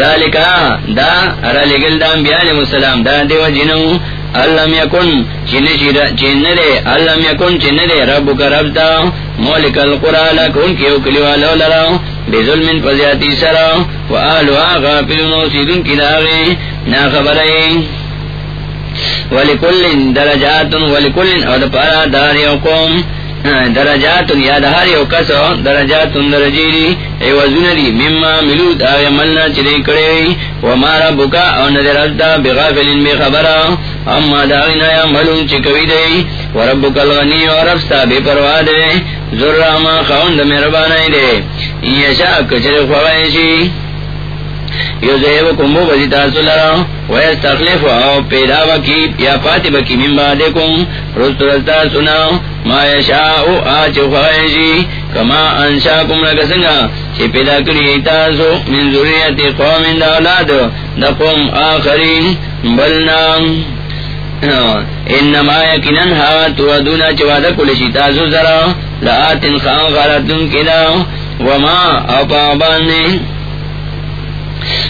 ذالکا دا ارا لگل دا انبیاء علیہ السلام. دا دیو جنو علم یکن چن دے. علم یکن چن دے. رب کا رب تا مولک القرآن لکن کیو کلیوالو لرا. بظلم فزیاتی سرا. و آلوها غافلون سیدن کی داغی. نا خبرئی ولکل درجات ولکل او دا پارا داری او قوم درجات یا دہار یو کسو، درجات درجیری ای وزنری مما ملود آغی ملنا چلی کڑی وما ربکا او ندر ازدا بغافلن بے خبرا، اما داغینا یا ملون چکوی دی، وربک الغنی و رفستا بے پروا دے ذر راما خوند مربانای دے یشا کچر خوایشی یو زیب کمبو بزی تاسو لرا ویس تخلیف او پیدا وکی یا پاتی بکی من بعدکم رست رستا سنا ما یشاؤ آچ خواہشی کما انشاکم لکسنگا چی پیدا کری تاسو من ذریت قوم دا اولاد دا قوم آخرین بلنا انما یکنن ها توادونا چوادا کلشی تاسو سرا لآتن خان غارتن کدا وما اپا باندین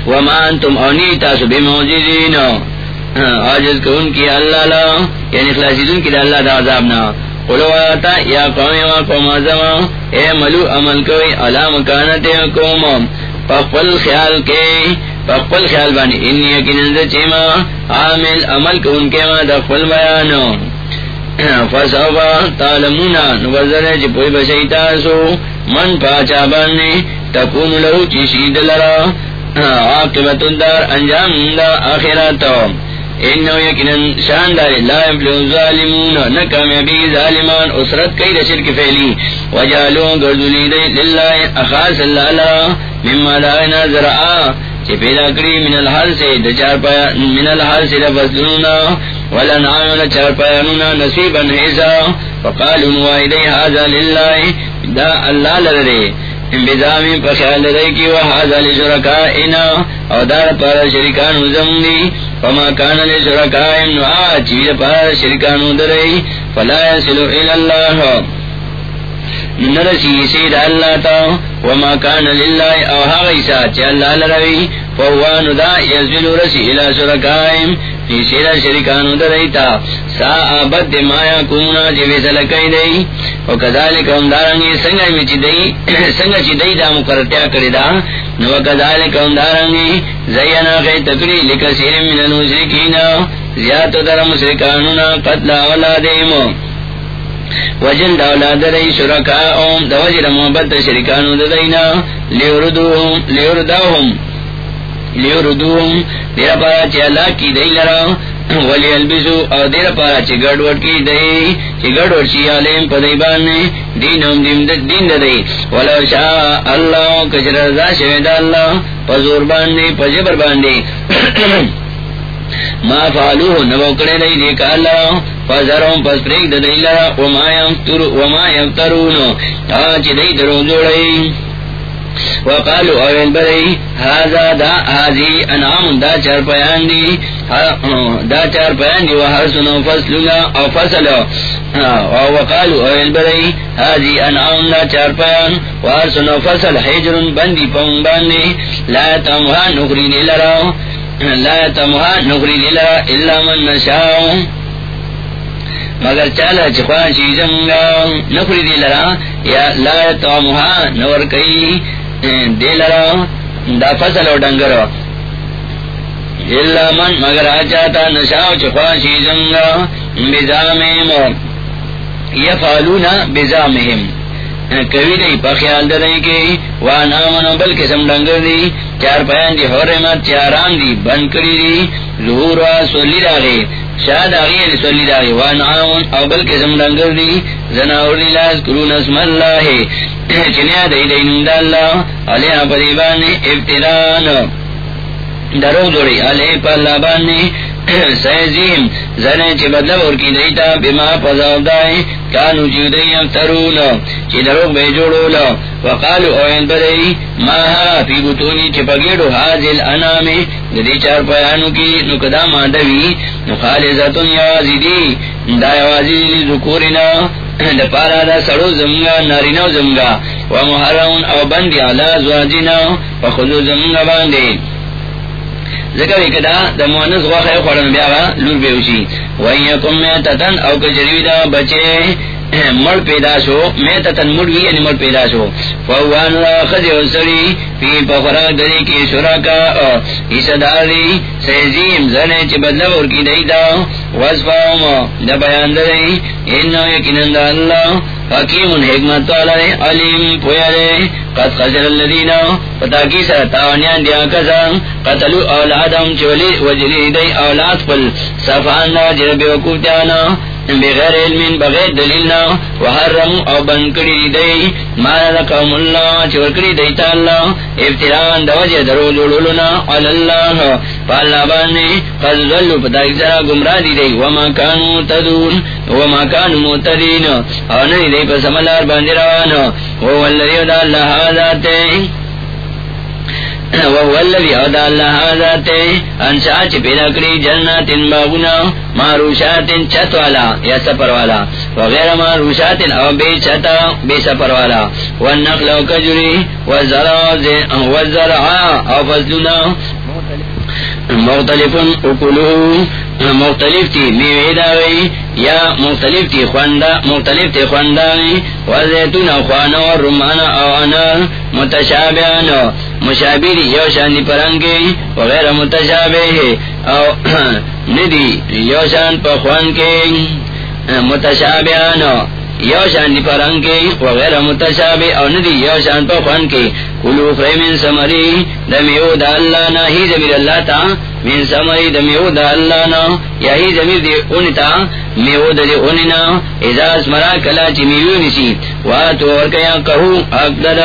وما انتم اونی تاسو بے موجودین ہاں، عاجز کو ان کی اللہ لا یعنی خلاصیدون کی دا اللہ دا عذاب عذابنا قلو آتا، یا قومی و قوم آزما، اے ملو عمل کوئی، علا مکانت قوم. پخپل خیال کے پخپل خیال بانی، انی یقین چیما عامل عمل کو ان کے ما دخپل بیانو. فسوفا تعلمونا نوزر جی چی پوئی بشیتاسو من پاچا بانی، تکون لہو چی شید لرا. عاقبت الدار انجام دا آخرات انہو یکنن شاندار لا یفلو ظالمون نکامیابی ظالمان اسرت کئی دا شرک فیلی وجالو گردولی دی للہ اخاص اللہ اللہ مما داغنا زرعا چی پیدا کری من الحال سے دا چار پایا من الحال سے دا فصلونا ولنعامل چار پایانونا نصیبا حیسا فقالوا نوائدی حاضر للہ. دا اللہ لردے بزامی پا خیال دائی کی وحاظ علی شرکائنا او دار پارا شرکانو زمدی فما کانا لی شرکائن و آچی پارا شرکانو دائی فلا یسلو الاللہ نرسی سید اللہ تا وما کانا للہ او حقیسا چی اللہ لروی فوانو دا یزلو رسی الى شرکائن فی سیرا شرکانو دریتا سا آبد دی مایا کمونا چی جی ویسا لکی دی. و کذالک هم دارنگی سنگا می چی دی، سنگا چی دی دا مقررتیا کری دا. نو کذالک هم دارنگی زینا خی تکری لکسیر من المشرکین زیادت در مشرکانونا قتل اولادیمو وجن دا اولاد رئی شرکاؤم، دا وجر محبت شرکانو دا دینا. لیوردوهم لیوردوهم لیوردوهم دیر پارا چی اللہ کی دی لرا، ولی البسو او دیر پارا چی گڑ وٹ کی دی چی گڑ وٹ چی علیم پا دی باننے دین هم دین دا دی ولو شاء اللہ، کچر رضا شوید اللہ، پا زور باندے پا جبر باندے ما فعلوه نبوکڑے دی دیکھا اللہ فزرهم پس پریک دا دی لرا، وما یفترونو۔ آج دی درو جوڑی وقالو اویل بری، هذا دا آزی انعام، دا چار پیان دی. دا چار پیان دی وحرسن و فصلنا او فصل. وقالو اویل بری، هذی انعام، دا چار پیان وحرسن و فصل، حجر بندی پون باندی. لا تمہا نخری دی لرا لا تمہا نخری دی لرا الا من نشاؤ مگر چالا چخوان شیزنگا نخری دی لرا، یا لا تمہا نور کئی دے لرا، دا فصل و ڈنگر اللہ من، مگر آچاتا نشاو چخواشی زنگا بزامهم یفعلونا بزامهم کبھی نہیں پخیال درائی کے وان آمنو بل قسم ڈنگر دی. چار پیان دی حرمت چاران دی، بند کری دی. ظہور و سولی راگے شاد آگئی رسولی یعنی راگے وان آون او بل قسم ڈنگر دی زناور دی لاز کرون اسم اللہ. چنیا دی دی نند اللہ، علیہ پریبانی ابتران درو دوڑی علیہ پا اللہ بانی سیزیم زنے چی بدلب اور کی دیتا، بما پزاو دائی کانو چی دی افترون چی دروگ بے جوڑو لو وقالو اوین بدئی ماہا فی بطونی چی پگیڑو حاضل انامی. دی چار پیانو کی نکدا مادوی. نخالزتون یوازی دی دا یوازی لی ذکورنا دا پارا دا سڑو زمگا، نارینو زمگا. و محرون او بندی علا زواجینا. و زمگا باندی. ذکر کدا د مؤنث غوخه خورن بیا لور به وشي. وایکم میتتن او کجری دا بچے مڑ پیدا شو، میں تتن مڑ بھی یعنی مڑ پیدا شو۔ فوان را خزی و سری پی پخرا دری کی شرا کا ایسا داری سیزیم زنے چی بدلو ارکی دی دا وصفاهم دا بیان دری انہو یکنن اللہ، حکیم حکمت والا ہے علیم پویا دے۔ قد خسر اللذین پتا کی سر تاوانیان دیا کسا قتلو اولادم چولی وجلی دی اولاد پل۔ صفان دا جرب وکوب دیانا۔ بغیر علم، بغیر دلیلنا وحرم او بنکڑی دی. مانا لقوم اللہ چورکڑی دیتا اللہ. افتران دوجہ درو لولونا علی اللہ فاللہ باننے قد ظلو پتا کی سرا گمراہ دی دی. وما کانو تدون، وما کانو موتدین. او نئی دی پس عملار باندروان وہو اللذی ودہ اللہ آذاتے وهو الذي أودى الله ذاته. پیدا کری جنات باغنا والا یا سفر والا وغیر ماروشات او بے چتا بے سفر والا والنخل و کجری والزرع او فضلنا. مختلف اکلو مختلف تھی میوے داوی یا مختلف تھی خواندا، مختلف تھی خوانداوی وزیتون خوان و رمان او انار متشابہان مشابیر یو شان پرنگی وغیر متشابہ او ندی یو شان پخوان کے متشابہان یو شان دی پرنگ کے وغیر متشابہ او ندی یو شان پخوان کے کلو فرمین سمری دمیو دا اللہ نا. ہی زمیر اللہ تا. من سمری دمیو دا اللہ نا. یا ہی زمیر دی اونتا میو دا دی اوننا ازا اسمرا کلا چی میو نسی واتو ورکیا کہو اقدر.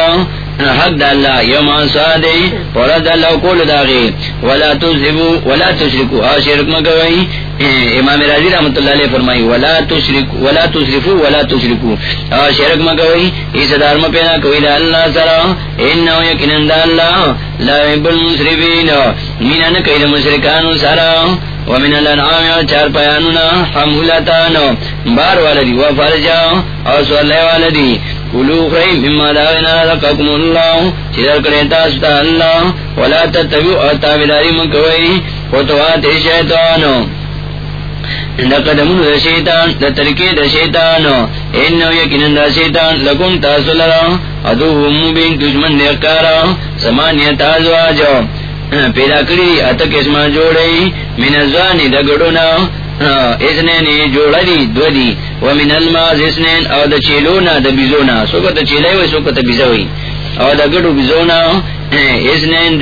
حق دا اللہ یوم سادے ورد اللہ کول داغی ولا تزبو ولا تشرکو. آ شرک مگوئی امام راضی رحمت اللہ علیہ فرمائی ولا تشرک ولا تشرفو، ولا تشرکو. آ شرک مگوئی اس دار میں پیدا کوئی دا اللہ سرا انہو یکنن دا اللہ لا یب المسرفین. مینا نکی دا مشرکانو سرا ومن الانعام چار پیانونا حمولتان. بار والدی، وفرجا. او سوالے والدی. کلو خیم مما داغنا رقاکم اللہ چیدر اللہ ولا تتبیو مکوئی خطوات شیطانو دا شیطان دا ترکی دا یکنن دا شیطان لکم تاسو لرا. ادو مبین دجمن دیکارا سمانیت آزواجو پیدا کری اتک اسما جوڑی. من ازوانی دا گڑونا اسنین جوڑا دو دی. ومن الماز اسنین او دا چیلونا دا بیزونا سوکا تا چیلائی وی سوکا تا بیزوی او دا گڑو بیزونا اسنین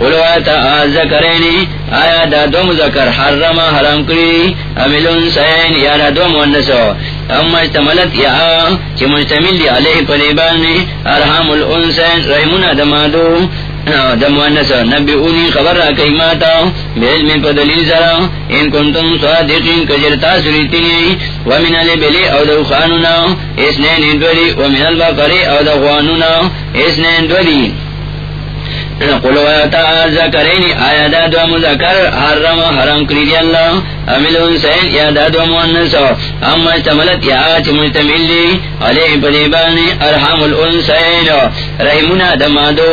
قلواتا آزا کرینی آیا دا دو مذکر حرم حرام کری؟ املون سین، یا دا دو مونسو اما اجتملت یا چی مجتمل دی علیہ پریبانی ارحام الانسین، رحمونا دمادو دموانس نبی خبر را کئی ماتا بیل میں پدلی سرا، ان کنتم صادقین کجرتا ومن البلی او دو خانونا اسنین اندولی، ومن البقری او دو خوانونا آیا دا دو مذکر حرم حرم کری اللہ امل انسین یا دا دو مونس اما استملت یا چی مجتمل دی، علیہ پدیبانی ارحام الانسین. رحمنا دمادو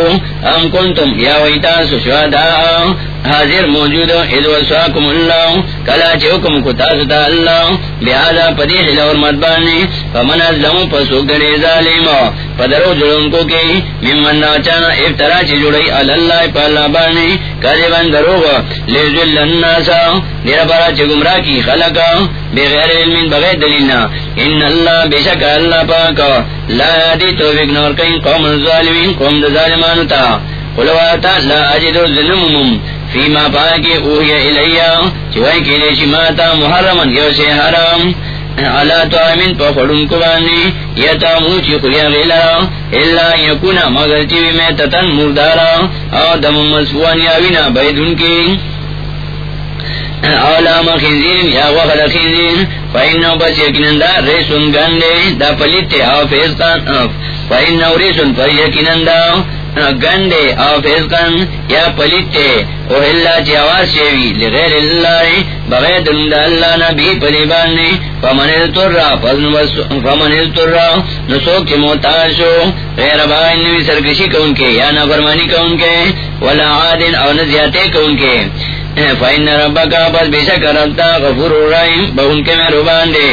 ام کنتم یا ویتاس شہداء حاضر موجود اذ وسواکم اللہ کلا چوکم کتاستا اللہ لہذا پدیح لور مدبانی فمن ازلم پسو گنے ظالم پدرو جلن کو کی ممن ناچانا افترا چی جڑی اللہ پا اللہ بانی کذبان دروغ لیزل الناسا دیر پارا چی گمراہ کی خلقا بغیر علم بغیر دلیلنا ان اللہ بشک اللہ پاکا لا دی توفیق نور کئی قوم الظالمین قوم دا ظالمانو تا. قلواتا لا اجدو ظلمم فیما پاکی اوہی الیا چوائی کی لیشی ماتا محرمن یو سے حرام. علا تو آمین پا خڑن کبانی یتا موچی خلیا غیلا. اللہ یکونا مگر چیوی میں تتن مردارا. او دم یاوینا بیدن کی. اولا مخیزین یا وخل خیزین فا فإنه بس یکنن دا، ریسون گندے. دا پلیتے او فیستان فإنه ریسون پر یکنن دا. گنڈے او فیزقن یا پلیتے، او اللہ چی آواز شیوی. لغیر اللہ، بغیر دلند اللہ نبی پلی باننے فمن اذتر را فمن اذتر را نسوک چی موتاشو غیر باغین نوی سرکشی کون کے یا نفرمانی کون کے ولا عادن او نزیاتے کون کے فإن ربک پس بیشک ربتا غفور الرحیم بہن کے میں روبان دے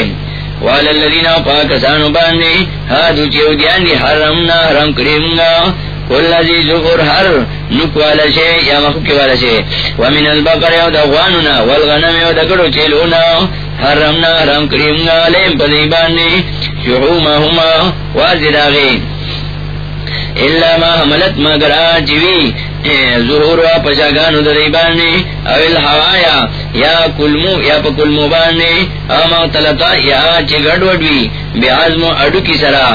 والا پاکسانو باندے ہادو چیو دیان دی حرمنا، حرم کریمگا نک والا شے یا مخوکی والا شے۔ ومن البقر یو والغنم یو چیلونا۔ حرمنا، حرم کریمگا لیم پدی باندے اللہ ما حملت مگر آجوی ظہور وا پشاگانو دری باندې اویل الحوایا یا کلمو یا پا کلمو باندې او مغتلطا یا چی گڑ وڈوی، بی عظمو اڈو کی سرا.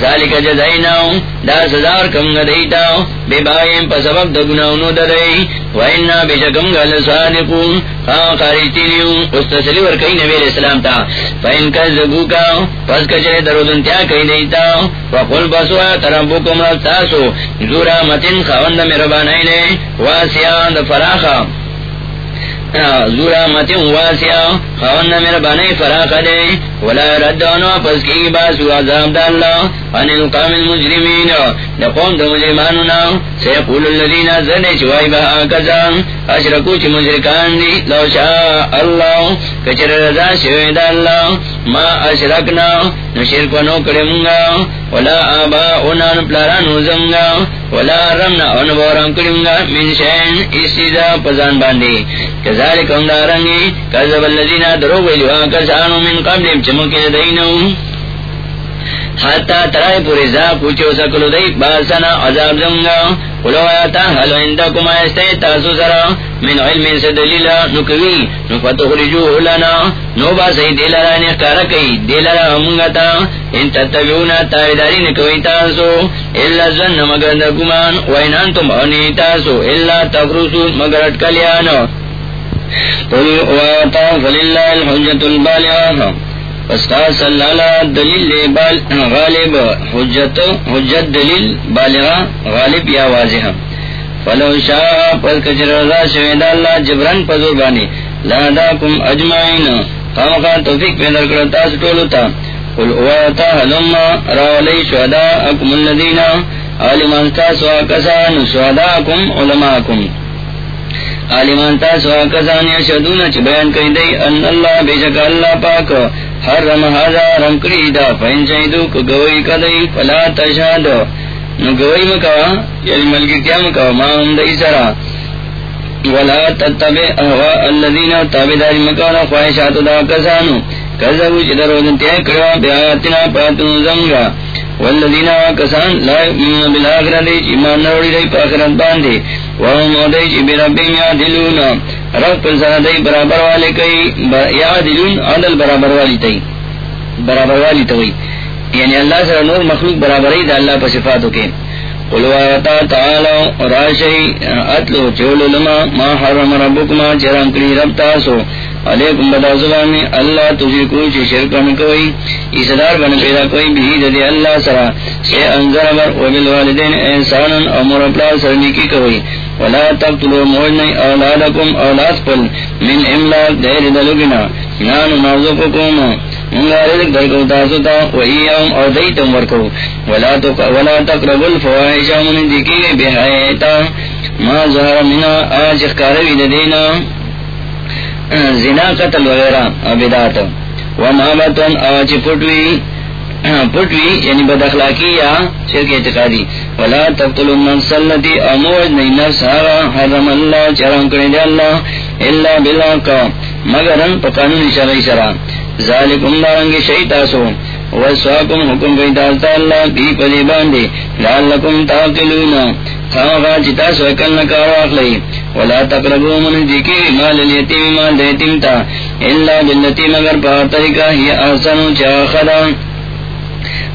ذالک جزائناو دا سزار کم گدیتاو بی بائیم پا سبب دا گناونو دری و اینا بی شکم گل صادقون خواہ خارجتی لیو اس تسلی ورکی نبی علیہ السلام تا. فا ان کا زبو کا، پس کچھے درودن تیا کئی دیتاو و قل بسوا تربو کم رفتاسو زورا متن خواند خوند مربان واسیان دا فراخا. زورا متی واسیا خوانا میرا بانی فراخ دے۔ ولا ردان واپس کی باسو عذاب دا اللہ۔ ان القام المجرمین، دا قوم دا مجرمانونا۔ سیقول اللذین زرد چوائی با آکزان اشرکو چی مجرکان دی، لو شاء اللہ، کچر رضا شوی دا اللہ۔ ما اشرکنا نشرک و نشرکونو کرمگا ولا آبا انان پلارانو زمگا، ولا رمنا انبورم کرمگا من شین اسی دا پزان باندی کذالک هم دارنگی کذب اللذین درو ویلوان کسانو من قبلیم چمکن دینو۔ حتی ترائی پوری زا پوچھو سکلو دی باسنا عذاب زنگا. قلو آیاتا حلو اندکم آئستے تاسو سرا. من علم سے دلیلا نکوی. نفتو خرجو لنا. نو باسی دیلارا نخکارا کئی دیلارا ہمونگتا ان تتبیونا تاویداری نکوی تاسو. اللہ زن مگر دکمان وینان تم اونی تاسو. اللہ تفروسو مگر اٹکلیانو. قل واتا فللہ الحجت البالغہ پستا اللہ دلیل غالب، حجت حجت دلیل بالغہ غالب یا واضح. فلو شاہ پس کچر رضا شوید اللہ جبران پزور بانی. لہداکم اجمعین. خامقا توفیق پیدر کرتا سٹولو تا. قل واتا حلما راولی شہداءکم اللذین عالمان تاسوا کسان شہداءکم علماءکم عالمان تاسوا کسان یشدون چی بیان کئی دی ان اللہ بیشک اللہ پاک. حرم هذا رم کری دا فین چاہیدو کو گوئی کدئی فلا تشاد نو گوئی مکوا یعنی ملکی کیا مکوا؟ ما ہم دئی سرا. ولا تتبع احواء الذین تابداری مکانا خواہشات دا کسانو. کذبو چی در وزن تیہ کروا بیاتنا پاتنو زمگا. والذین کسان، لا یؤمنون بالآخرت ایمان نروڑی دی پاخرت باندے وهم ودی چی بربیم یادلون رب پر برابر والے کئی یادلون عدل برابر والی تی برابر والی توی یعنی اللہ سر نور مخلوق برابری دا اللہ پر صفاتو کے. تعالی راشی اتلو چولو لما، ما حرم ربکما کری رب تاسو. علیکم بدا زبانی، اللہ تجھے کوئی کوئی. اسدار بن پیدا کوئی بھی اللہ سرا. سے بر احسانا امور اپلا کوئی. ولا تقتلوا موجنی اولادکم اولاد پل من املاک دیر دلگنا. یعنی نانو نازقکم منگا رزق درکو تاسو تا و ایام او دیتم ورکو. ولا تقربوا الفواحش من دیکی گئی بحیتا ما ظہر منا آج اخکاروی دینا زنا قتل وغیرہ عبدات و محبتن آج پٹوی. پٹوی یعنی بد اخلاقی یا شرک اعتقادی. ولا تقتل النفس التي اموج نہیں، نفس حرم اللہ چرم کرنے دے اللہ، الا بالحق. مگرن پقانون شرعی سرا ذالکم دارنگی شیطاسو وسواکم حکم بیدالتا اللہ، بی پدی باندے. لعلکم تاقلون خواہا چتا سوکل نکارو اخلی. ولا تقربو من دیکی مال الیتیم مال دیتیم تا. اللہ بلتی مگر پاہ طریقہ ہی آسانو چا خدا.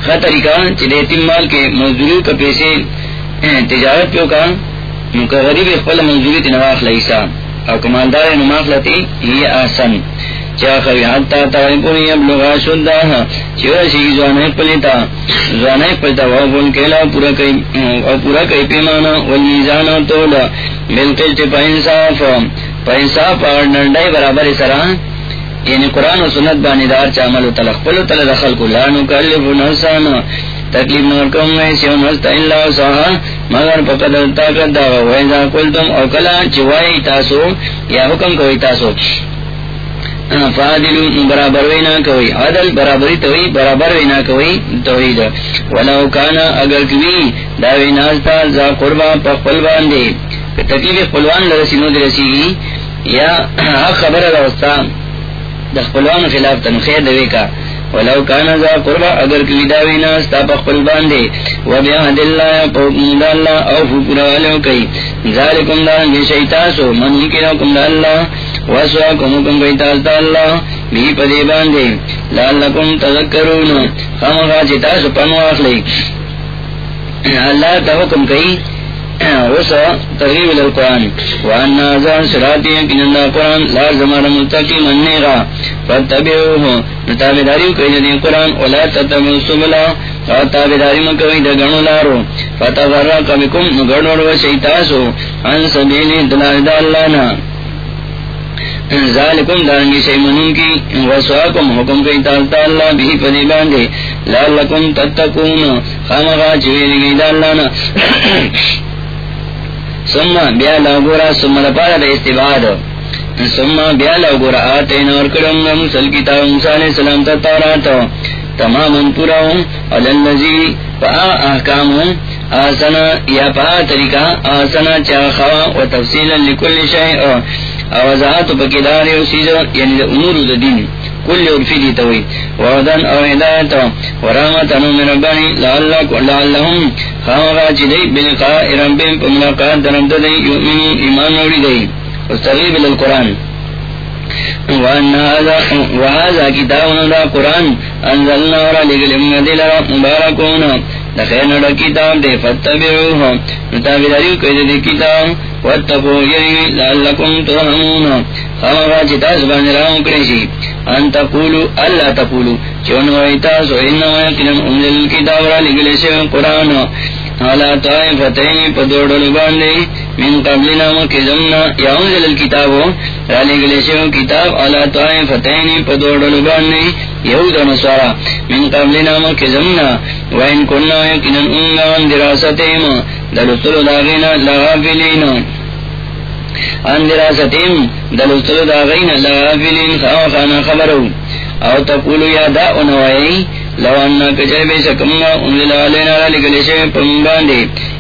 خط طریقہ چی مال کے مزدوری کا پیسے تجارت پیو کا نکا غریب اخبال مزدوری تنواخ لیسا او کمالدار نماخ لتی، ہی آسان چا خوی شدہ چیورا زوانے پلیتا زوانے پلیتا وابون پورا کئی پیمانا۔ والمیزانا تولا۔ پا انصاف پا انصاف نرڈائی برابر سرا۔ یعنی قرآن و سنت بانی دار چامل و تلق پلو تل دخل کو لانو کلف نفسانا. تکلیف نور کم میں سیو نفست اللہ سوہا مگر پقدر طاقت دا ویزا قلتم او کلا چوائی تاسو، یا حکم کوئی تاسو. فادلو برابر وینا کوئی عدل برابری توئی برابر وینا کوئی توحید. ولو کانا، اگر کوئی دا ویناستا زا قربا پا قلبان دے تکلیف قلوان لرسی نو درسی گی یا حق خبر روستا دا قلوان خلاف تنخیر دوے کا ولو کان ذا قربا، اگر کی داوی نا ستا پخپل باندے و بیا حد اللہ پوکم دا اللہ او فکر والو کئی ذالکم دا انجی شیطاسو من کم دا اللہ واسوا کم کم بیتاز دا اللہ بھی پدے باندے لالکم تذکرون. خامخا چتاسو پنواخ لئی اللہ تا حکم کئی ترغیب القرآن. سراتی قرآن لازم مننے گا فتبعوه نتابداریو کئی قرآن ولا تتبعو سبلا. مکوی دا گنو لارو. فتغرق بکم نگرنور و شیطاسو. سبیلی دلال دا اللہ نا. ذالکم دارنگی کی. وسواکم حکم کئی تالتا اللہ بھی پدی باندے. لالکم تتکون خامغا گئی دا اللہ نا. سما بیا لگورا سما لپارا دا استباد سما بیا لگورا آتے نور کرم مسل کتاب موسیٰ علیہ السلام تا تارات تماما پورا علالنزی پا احکام ہوں آسنا یا پا طریقہ، آسنا چا خوا و تفصیلا لکل شای او وضاحت پکدار یو سیز یعنی امور دا دین. کل عرفی دی توی وعدن او ہدایتا ورحمت انو من ربانی لعلہم خامغا چی دی بلقاء ربیم پا ملاقات درمد دی یؤمنو ایمان نوری دی. استغیب للقرآن. وهذا کتابنا دا قرآن. انزلنا ورہ لگل امدل مبارکونا. مبارکون کتاب دے فتبعوه نتابداریو کئی دے کتاب۔ واتقو یعنی لعلکم ترحمون۔ چی تاس راو ان تقولو، اللہ تقولو۔ چون انزل کتاب را قرآن طائفتین باندے من قبلنا مکزمنا الكتابو کتاب حالا طائفتین پا باندے یہود نصارا، من قبلنا مکزمنا وین کننا یقنن انگان دراستیم دلستلو داغینا لغافلین. اندرا ستیم دلستل دا لغافلین خوانا خبرو. او تقولو یا دا انوائی لو کچر بے انزل را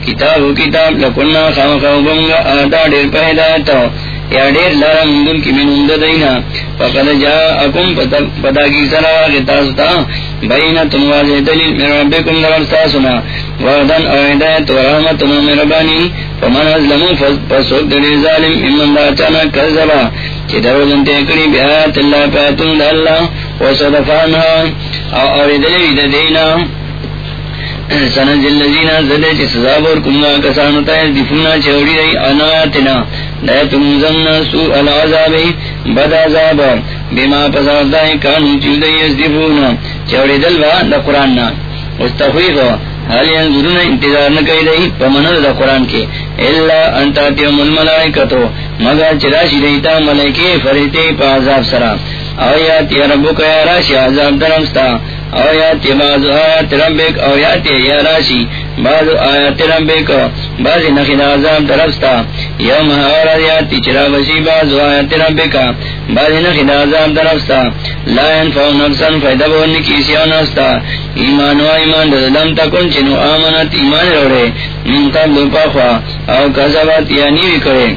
کتاب لکننا خوانا خوبنگا آدھا دیر پہدایتا یا دیر لارا مندن کی من دینا. فقد جا اکم پتا کی سرا غتاستا بینا تنواز دلیل من ربکم درستا سنا وعدن او ہدایت و رحمت و مربانی فمن ازلمو فسوک دلی ظالم، امن چانا کذبا. چی درو جنتے کری بیات اللہ پیتون دا اللہ و او اوردلی دا دینا. سنجل لذینا زدے چی سزابور کنگا کسانتا ہے دفونا چوڑی رئی آنایاتنا لیتم زمنا سوء العذابی بد عذاب. بما پسارتا ہے کانو چیودئی از دفونا چوڑی دلوا دا قرآن نا استخویف حال ینظرون انتظار نکی دی پمنر دا قرآن کے. اللہ انتاتیوم الملائکتو. مگر چراشی دیتا ملائکی فرحتی پا عذاب سرا. او یاتی ربو کا یا راشی عذاب درمستا او یاتی بعض آیات ربک او یاتی یا راشی. بعض آیات ربک بعض نخید عذاب درمستا یوم آراد یاتی چرا بسی بعض آیات ربک بعض نخید عذاب درمستا لا ينفع نفسا فیدہ بورنی کیسی آنستا ایمان و ایمان دلم تکن چنو آمنت، ایمان روڑے من قبل پاخوا، او کذبات یعنی بھی کرے.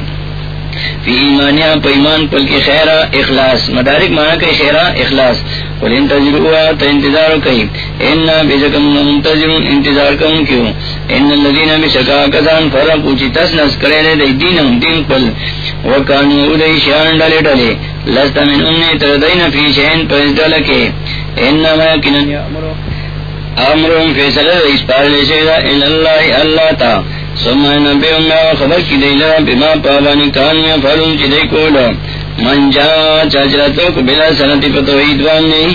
فی ایمانیا پا ایمان پل کی خیرہ، اخلاص۔ مدارک مانا کئی خیرہ، اخلاص۔ قل انتظروا تا انتظار کئی۔ اننا بجکم منتظرون۔ انتظار کم کیوں؟ ان اللذین بشکا کسان فرقو چی تسنس کرے دے دی دینم، دین پل۔ وکانو ادئی شیان ڈالے ڈالے۔ لستا من امنی تردین فی شین پس ڈالکے انما کنن یا امرو امرون فیصلہ اس پارلے شیدہ اللہ اللہ تا۔ سمع نبی امنا خبر کی دیلہ بما پابانی کان میں فلون چی دی کولا۔ من جا چاچرتو کو بلا سنتی پتوحید وانی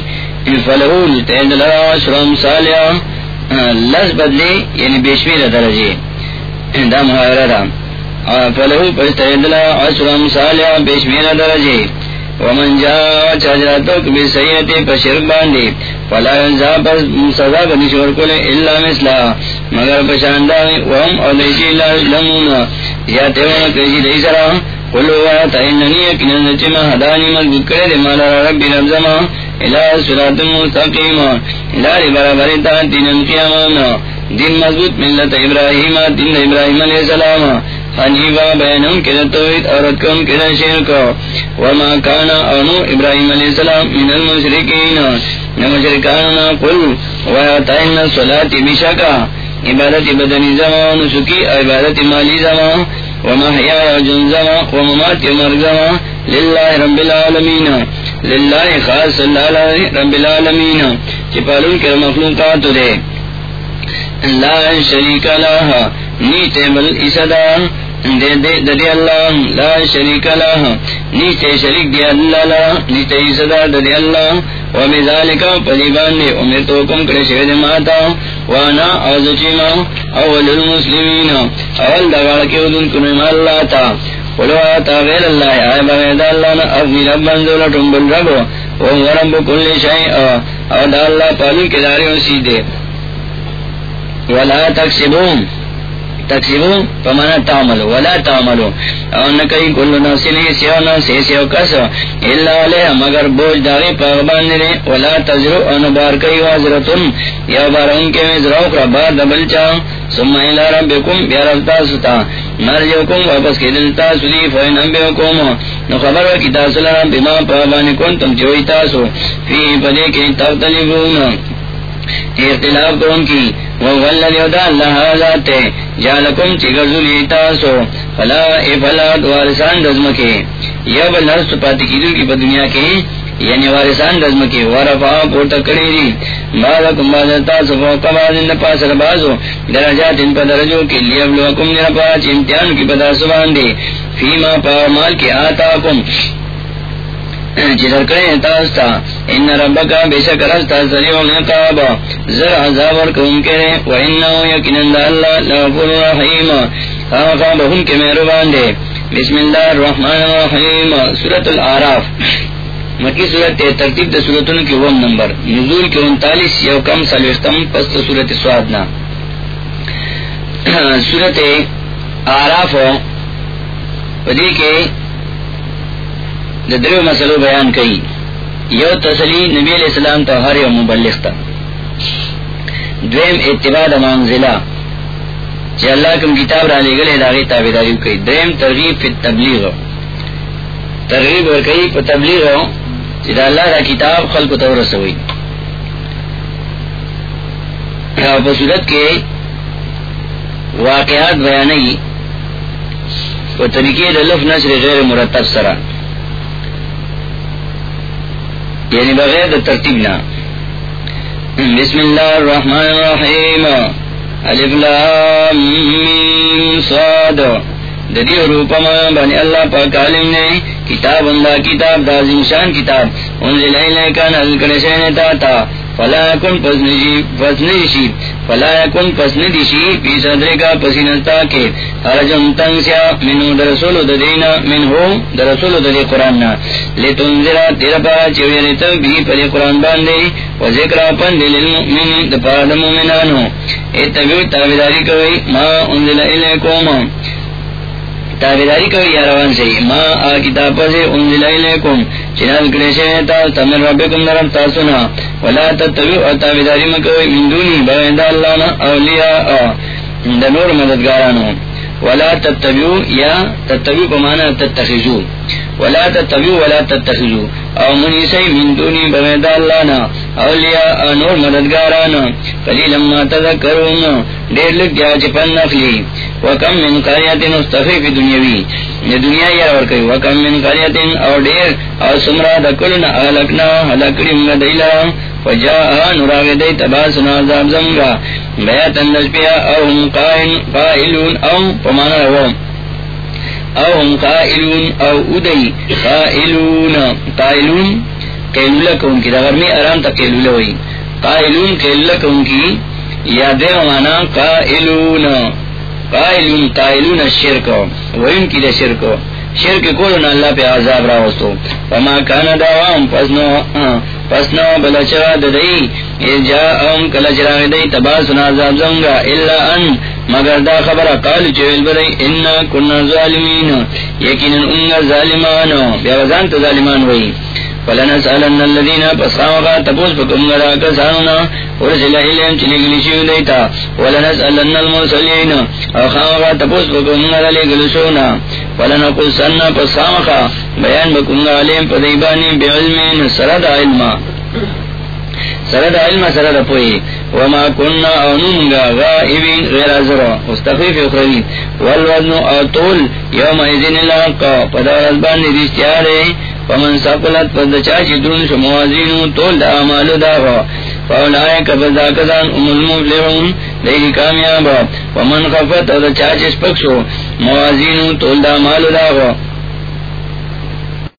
فلہول تیندلا شرم سالیا۔ لس بدلی یعنی بیشویر درجے دا محاورہ دا۔ فلہو پس تیندلا عشرم سالیا بیشویر درجے ومن جا چاچرتو بی سیئتی پشرک باندی فلا ینزا پس سزا بنی شور کلے اللہ مثلا مگر پشانداوی وهم او دیشی اللہ لمون یا تیوانا کریشی دی سرا قلو آتا اننی اکنن چما حدانی مضبوط کرے دے مالا ربی رب زما الہ سرات مستقیم الہ برابری تا دین قیامانا دین مضبوط ملت ابراہیم دین ابراہیم علیہ السلام. حنیفا بینم کدہ توحید عورت کم کدہ شرک. وما کانا انو ابراہیم علیہ السلام من المشرکین. نمشرکاننا قل ویاتا ان صلاة بشکا. عبادت بدنی زمان، سکی عبادت مالی زمان. ومحیا جن زمان، وممات مرگ زمان. للہ رب العالمین. للہ خاص اللہ رب العالمین. چپالون کے مخلوقات دے. لا شریک لها نیت بل اسدا دے دے دے اللہ، لا شریک لها نیت شریک دی اللہ لا نیت اسدا دے اللہ۔ و بذالک پلیبان دے امر تو کم کرے شہد ماتا۔ وانا اوزچیما اول المسلمین۔ اول دغاڑ کے ادن کنم اللہ تا قلو آتا غیر اللہ، آئے بغیر اللہ نا۔ افنی ربان دولتن بل ربو وہو رب کل شئی او دا اللہ پالن کے داری اسی دے۔ ولا تکسبون۔ تکسبون پمانا تعملو، ولا تعملو. او کلو سیو نفسی سیو کسو. اللہ علیہ، مگر بوج داغی پاغبان دنے ولا تزرو، او نبار کئی وازرتن یا بار ان کے وزر اخرى بار دبل چاہ ثم الى ربکم، بیا ستا مرجوکم واپس کی دلتا سلی فین انبیوکم نو خبر وکی تاسلام بما پاغبان کنتم چوئی تاسو. فی پدے کی تختلفون اختلاف کرن کی۔ وَوَالَّذِ يَوْدَى اللَّهَ ذَاتِ چِگَرْزُ وارسان دزمکے۔ پاتی کی دل کی پا دنیا کے۔ یعنی وارسان دزمکے۔ پورتا دی۔ درجات ان پا کی نرپاچ امتحان کی پتا سبان دی فیما پا مال کی آتاکم جدر تاستا ان ربکا بے شک رستا سریع العقاب۔ زر عذاب ورکون کرے و انہو یکنن دا اللہ رحیم۔ بہن کے مہربان دے۔ بسم اللہ الرحمن الرحیم۔ سورة العراف۔ مکی صورت ترتیب دا صورتن کی وم نمبر۔ نزول کی انتالیس یو کم سلوستم پس دا صورت سوادنا۔ صورت عراف۔ پدی کے درو مسلو بیان کئی یو تسلی نبی علیہ السلام تو ہر یو مبلغ تا دویم اتباع دا منزلہ چی اللہ کم کتاب را لے گلے داغی تابداریو کئی دویم ترغیب فی تبلیغ ترغیب ور کئی پا تبلیغ چی دا اللہ دا کتاب خلق تو رسوئی پا صورت کے واقعات بیانی پا طریقے دا لف نشر غیر مرتب سرہ یعنی بغیر ترتیب نہ بسم اللہ الرحمن الرحیم. الف لام میم صاد. ددی روپا بنی اللہ پاک عالم نے کتاب اندہ کتاب، دا شان کتاب. انزل الیکا نزل کرشین تا تا فلا کن پسنشی پسنشی فلا کن پسندشی پی صدر کا پسینستا کے ارجن تنگ سیا منو درسول ددینا من ہو درسول ددی قرآن نا لتنزرا تیرا پا چویرتا بھی پدی قرآن باندے و ذکر پند للمؤمن دپا دمومنانو اتبیو تابداری کوئی ما انزل الیکوم تابداری کوئی یا روان سے ما آ کتاب سے انزل الیکوم الیکم چنال کرشے تا تمن ربکم درم تاسونا. ولا تتبعوا تابداری مکوئی من دونی بغیر اللہ نا اولیاء. دنور مددگارانو. ولا تتبعوا یا تتبعوا بمانا تتخذوا ولا تتبعوا ولا تتخذوا او منی سی من دونی بغیر اللہ نا اولیاء نور مددگارانا قلیلا ما تذکرون. دیر لگ دیا چپن نخلی. وکم من قریت مستخیف دنیاوی دنیا یار یا ورکی وکم من قریت او دیر او سمرا دکلن اغلقنا حلقری منگا دیلا۔ وجاء نراغ دی تباسنا عذاب زمگا۔ بیاتن نجبیا او هم قائن قائلون، او پمانا رو او هم قائلون، او ادئی، قائلون قائلون قیلولہ کون کی۔ دا غرمی ارام تا قیلولہ ہوئی قائلون قیلولہ کون کی۔ یا دے مانا، قائلون۔ قائلون قائلون الشرک. وین کی دا شرک. شرک کولو نا اللہ پہ عذاب راوستو. فما کانا دعوام پسنو پسنو بلچرا ددئی. جا ام کلچرا دئی تباسنا عذاب زنگا اللہ ان، مگر دا خبر قال چویل بدئی. انا کننا ظالمین. یقینا انگا ظالمان بیوزان تو ظالمان وئی فلنسألن الذين پسخامقا تپوس پکم گرا ورسل علم چلی شیو دیتا ولنسألن المرسلین او خامقا تپوس پکم گرا لگل بیان بکم گرا علم بعلمین سرد علم سرد علم سرد پوئی وما کننا او نمگا غائبین غیر ازرا استخفیف اخروی والوزن او طول یوم ایزن الحق پدار ازبان دیستیارے فمن ساقلت پد چاچی درون شو موازین تول دا عمالو دا غا فاولائے کبل دا ام المفلحون دیگی کامیابا ومن خفت او دا چاچی سپک شو موازین تول دا عمالو دا غا